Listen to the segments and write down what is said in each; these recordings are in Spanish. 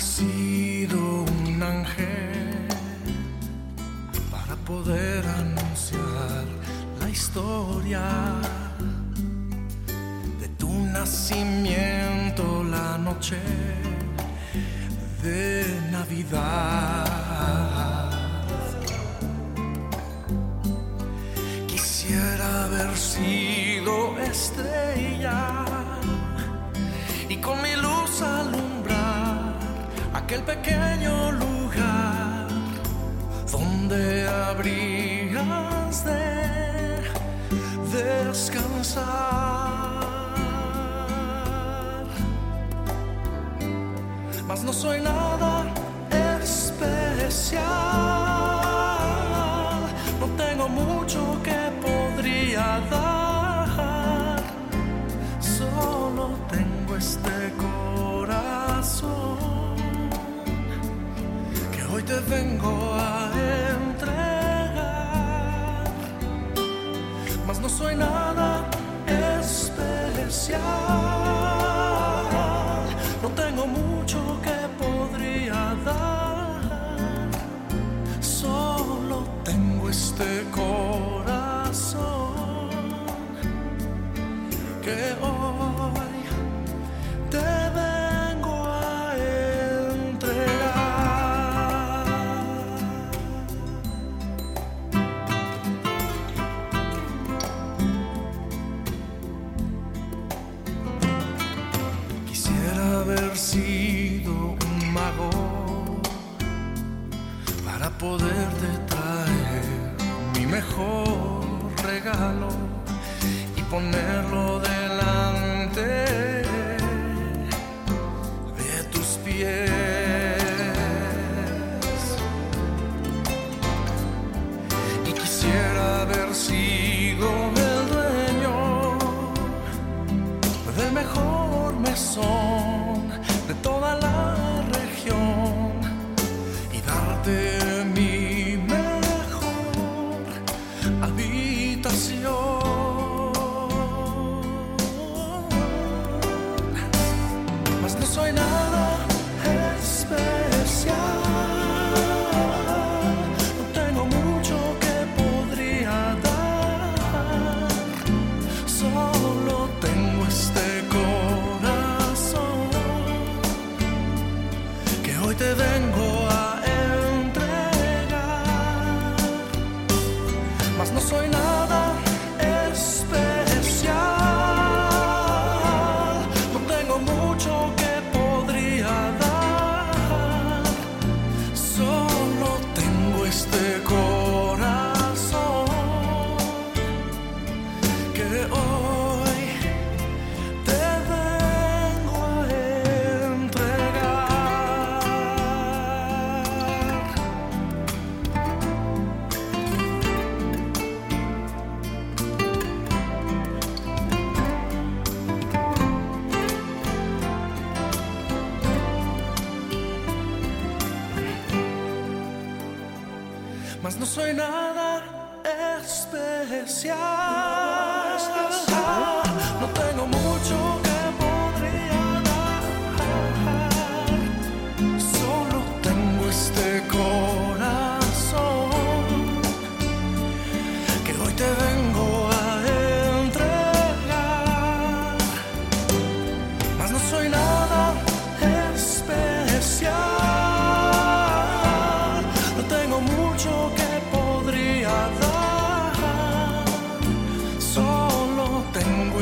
sido un ángel para poder anunciar la historia de tu nacimiento la noche de Navidad. Quisiera haber sido estrella aquel pequeño lugar donde habrías de descansar. Mas no soy nada especial, no tengo mucho que podría dar, solo tengo este corazón hoy te vengo a entregar. Mas no soy nada especial, no tengo mucho que podría dar, solo tengo este corazón que hoy para poderte traer mi mejor regalo y ponerlo delante de tus pies. Y quisiera haber sido el dueño del mejor mesón de toda la región y darte soy nada Mas no soy nada especial.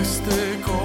este corazón.